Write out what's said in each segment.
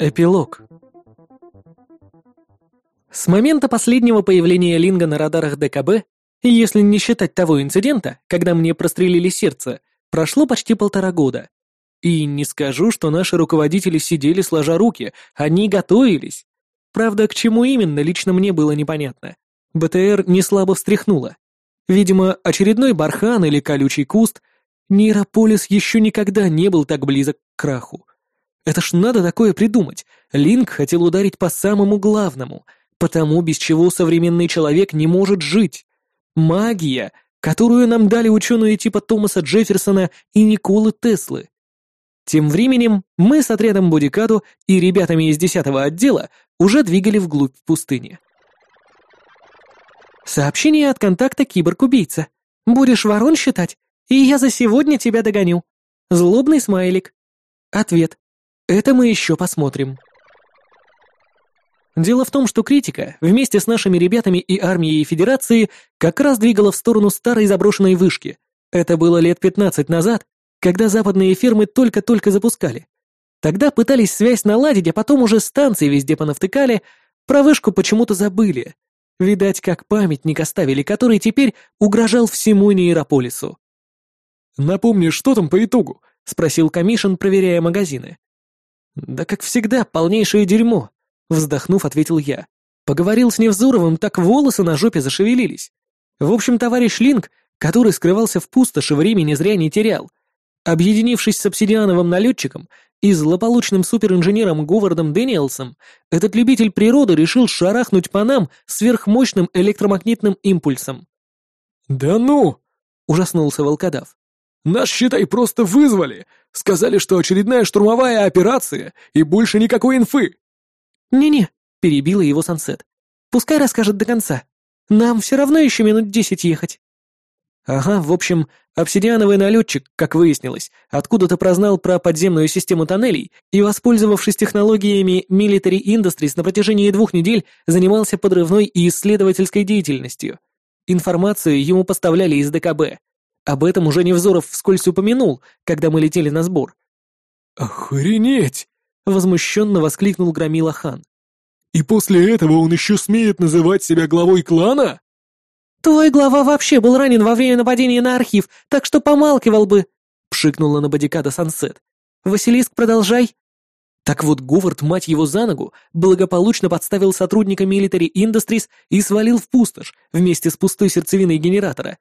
Эпилог. С момента последнего появления Линга на радарах ДКБ, если не считать того инцидента, когда мне прострелили сердце, прошло почти полтора года. И не скажу, что наши руководители сидели сложа руки, они готовились. Правда, к чему именно, лично мне было непонятно. БТР не слабо встряхнуло. Видимо, очередной бархан или колючий куст. Нейрополис еще никогда не был так близок к краху. Это ж надо такое придумать. Линк хотел ударить по самому главному, потому без чего современный человек не может жить. Магия, которую нам дали ученые типа Томаса Джефферсона и Николы Теслы. Тем временем мы с отрядом Бодикаду и ребятами из 10 отдела уже двигали вглубь пустыни. Сообщение от контакта киборг-убийца. Будешь ворон считать, и я за сегодня тебя догоню. Злобный смайлик. Ответ. Это мы еще посмотрим. Дело в том, что критика вместе с нашими ребятами и армией Федерации как раз двигала в сторону старой заброшенной вышки. Это было лет 15 назад, когда западные фермы только-только запускали. Тогда пытались связь наладить, а потом уже станции везде понавтыкали, про вышку почему-то забыли. Видать, как памятник оставили, который теперь угрожал всему нейрополису. «Напомни, что там по итогу?» — спросил Камишин, проверяя магазины. «Да как всегда, полнейшее дерьмо», — вздохнув, ответил я. Поговорил с Невзоровым, так волосы на жопе зашевелились. В общем, товарищ Линк, который скрывался в пустоши, времени зря не терял. Объединившись с обсидиановым налетчиком и злополучным суперинженером Говардом Дэниелсом, этот любитель природы решил шарахнуть по нам сверхмощным электромагнитным импульсом. «Да ну!» — ужаснулся волкодав. «Нас, считай, просто вызвали! Сказали, что очередная штурмовая операция и больше никакой инфы!» «Не-не», — перебила его Сансет. «Пускай расскажет до конца. Нам все равно еще минут десять ехать». Ага, в общем, обсидиановый налетчик, как выяснилось, откуда-то прознал про подземную систему тоннелей и, воспользовавшись технологиями Military Industries, на протяжении двух недель занимался подрывной и исследовательской деятельностью. Информацию ему поставляли из ДКБ. Об этом уже Невзоров вскользь упомянул, когда мы летели на сбор. «Охренеть!» — возмущенно воскликнул Громила хан. «И после этого он еще смеет называть себя главой клана?» «Твой глава вообще был ранен во время нападения на архив, так что помалкивал бы», — пшикнула на бодикада Сансет. «Василиск, продолжай». Так вот, Говард, мать его за ногу, благополучно подставил сотрудника Military Industries и свалил в пустошь вместе с пустой сердцевиной генератора.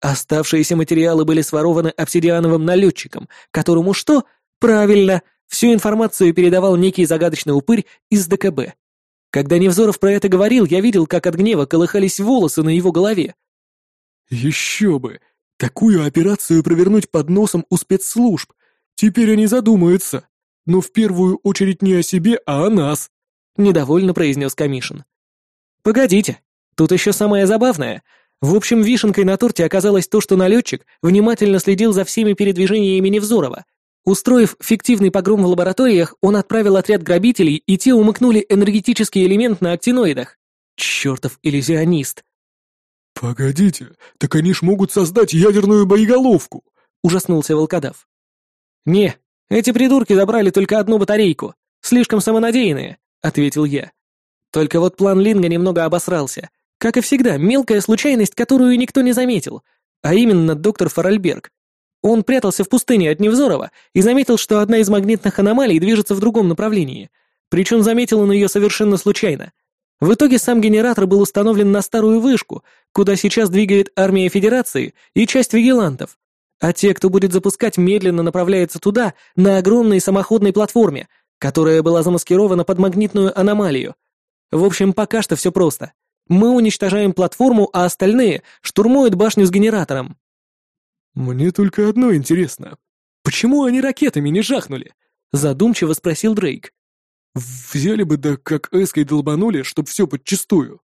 Оставшиеся материалы были сворованы обсидиановым налетчиком, которому что? Правильно, всю информацию передавал некий загадочный упырь из ДКБ. Когда Невзоров про это говорил, я видел, как от гнева колыхались волосы на его голове. «Еще бы! Такую операцию провернуть под носом у спецслужб! Теперь они задумаются! Но в первую очередь не о себе, а о нас!» — недовольно произнес Камишин. «Погодите, тут еще самое забавное. В общем, вишенкой на торте оказалось то, что налетчик внимательно следил за всеми передвижениями Невзорова, Устроив фиктивный погром в лабораториях, он отправил отряд грабителей, и те умыкнули энергетический элемент на актиноидах. Чертов иллюзионист. «Погодите, так они ж могут создать ядерную боеголовку!» — ужаснулся волкодав. «Не, эти придурки забрали только одну батарейку. Слишком самонадеянные», — ответил я. Только вот план Линга немного обосрался. Как и всегда, мелкая случайность, которую никто не заметил. А именно доктор Фаральберг, он прятался в пустыне от Невзорова и заметил, что одна из магнитных аномалий движется в другом направлении. Причем заметил он ее совершенно случайно. В итоге сам генератор был установлен на старую вышку, куда сейчас двигает армия Федерации и часть вигилантов. А те, кто будет запускать, медленно направляются туда, на огромной самоходной платформе, которая была замаскирована под магнитную аномалию. В общем, пока что все просто. Мы уничтожаем платформу, а остальные штурмуют башню с генератором. «Мне только одно интересно. Почему они ракетами не жахнули?» — задумчиво спросил Дрейк. «Взяли бы да как эской долбанули, чтоб все подчистую.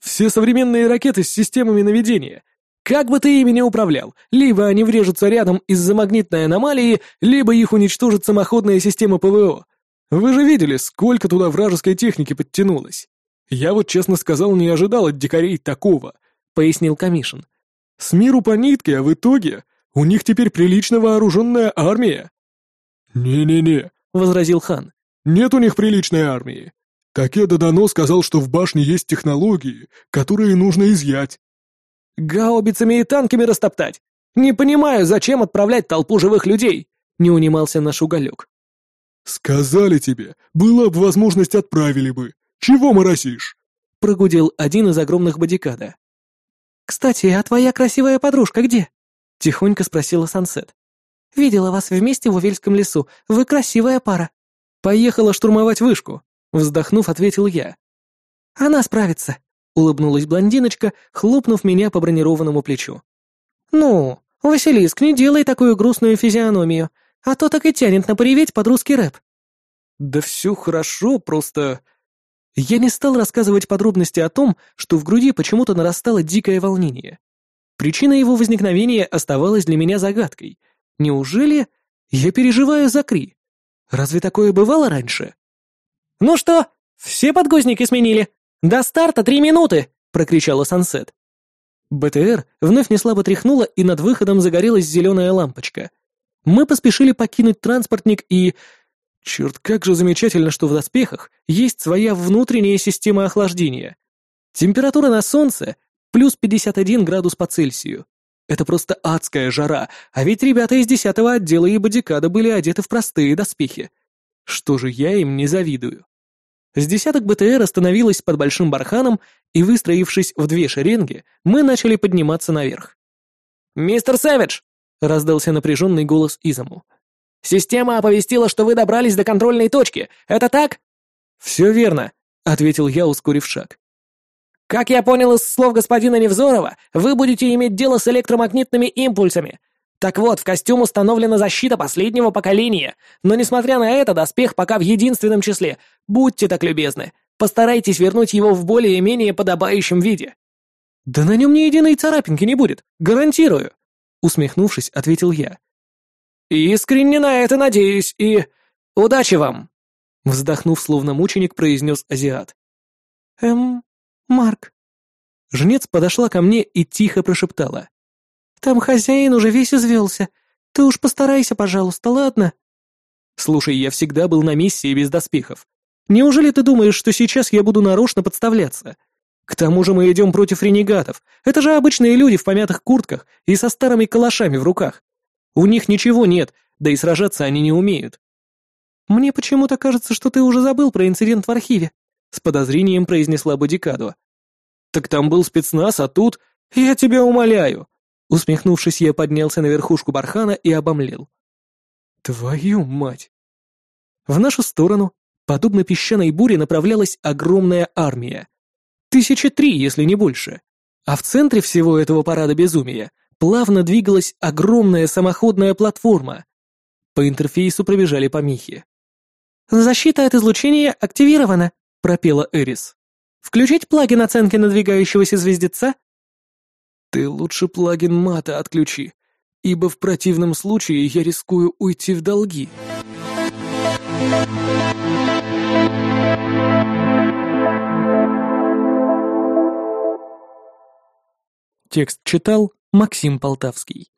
Все современные ракеты с системами наведения. Как бы ты ими не управлял, либо они врежутся рядом из-за магнитной аномалии, либо их уничтожит самоходная система ПВО. Вы же видели, сколько туда вражеской техники подтянулось. Я вот, честно сказал, не ожидал от дикарей такого», — пояснил Камишин. С миру по нитке, а в итоге у них теперь прилично вооруженная армия». «Не-не-не», — возразил хан. Нет у них приличной армии. Такеда Дано сказал, что в башне есть технологии, которые нужно изъять. Гаубицами и танками растоптать? Не понимаю, зачем отправлять толпу живых людей, не унимался наш уголек. Сказали тебе, была бы возможность отправили бы. Чего моросишь? Прогудел один из огромных бодикада. «Кстати, а твоя красивая подружка где?» — тихонько спросила Сансет. «Видела вас вместе в Увельском лесу. Вы красивая пара». «Поехала штурмовать вышку», — вздохнув, ответил я. «Она справится», — улыбнулась блондиночка, хлопнув меня по бронированному плечу. «Ну, Василиск, не делай такую грустную физиономию, а то так и тянет на пореветь под русский рэп». «Да все хорошо, просто...» Я не стал рассказывать подробности о том, что в груди почему-то нарастало дикое волнение. Причина его возникновения оставалась для меня загадкой. Неужели я переживаю за Кри? Разве такое бывало раньше? «Ну что, все подгузники сменили? До старта три минуты!» — прокричала Сансет. БТР вновь неслабо тряхнула, и над выходом загорелась зеленая лампочка. Мы поспешили покинуть транспортник и Черт, как же замечательно, что в доспехах есть своя внутренняя система охлаждения. Температура на солнце плюс 51 градус по Цельсию. Это просто адская жара, а ведь ребята из десятого отдела и бодикада были одеты в простые доспехи. Что же я им не завидую? С десяток БТР остановилась под большим барханом, и, выстроившись в две шеренги, мы начали подниматься наверх. «Мистер Сэвидж!» — раздался напряженный голос Изаму. Система оповестила, что вы добрались до контрольной точки. Это так?» «Все верно», — ответил я, ускорив шаг. «Как я понял из слов господина Невзорова, вы будете иметь дело с электромагнитными импульсами. Так вот, в костюм установлена защита последнего поколения, но несмотря на это, доспех пока в единственном числе. Будьте так любезны, постарайтесь вернуть его в более-менее подобающем виде». «Да на нем ни единой царапинки не будет, гарантирую», — усмехнувшись, ответил я. «Искренне на это надеюсь и... удачи вам!» Вздохнув, словно мученик, произнес азиат. «Эм, Марк». Жнец подошла ко мне и тихо прошептала. «Там хозяин уже весь извелся. Ты уж постарайся, пожалуйста, ладно?» «Слушай, я всегда был на миссии без доспехов. Неужели ты думаешь, что сейчас я буду нарочно подставляться? К тому же мы идем против ренегатов. Это же обычные люди в помятых куртках и со старыми калашами в руках. У них ничего нет, да и сражаться они не умеют. Мне почему-то кажется, что ты уже забыл про инцидент в архиве, с подозрением произнесла Бодикадо. Так там был спецназ, а тут... Я тебя умоляю. Усмехнувшись, я поднялся на верхушку бархана и обомлел. Твою мать! В нашу сторону, подобно песчаной буре, направлялась огромная армия. Тысячи три, если не больше. А в центре всего этого парада безумия плавно двигалась огромная самоходная платформа. По интерфейсу пробежали помехи. «Защита от излучения активирована», — пропела Эрис. «Включить плагин оценки надвигающегося звездеца?» «Ты лучше плагин мата отключи, ибо в противном случае я рискую уйти в долги». Текст читал Максим Полтавский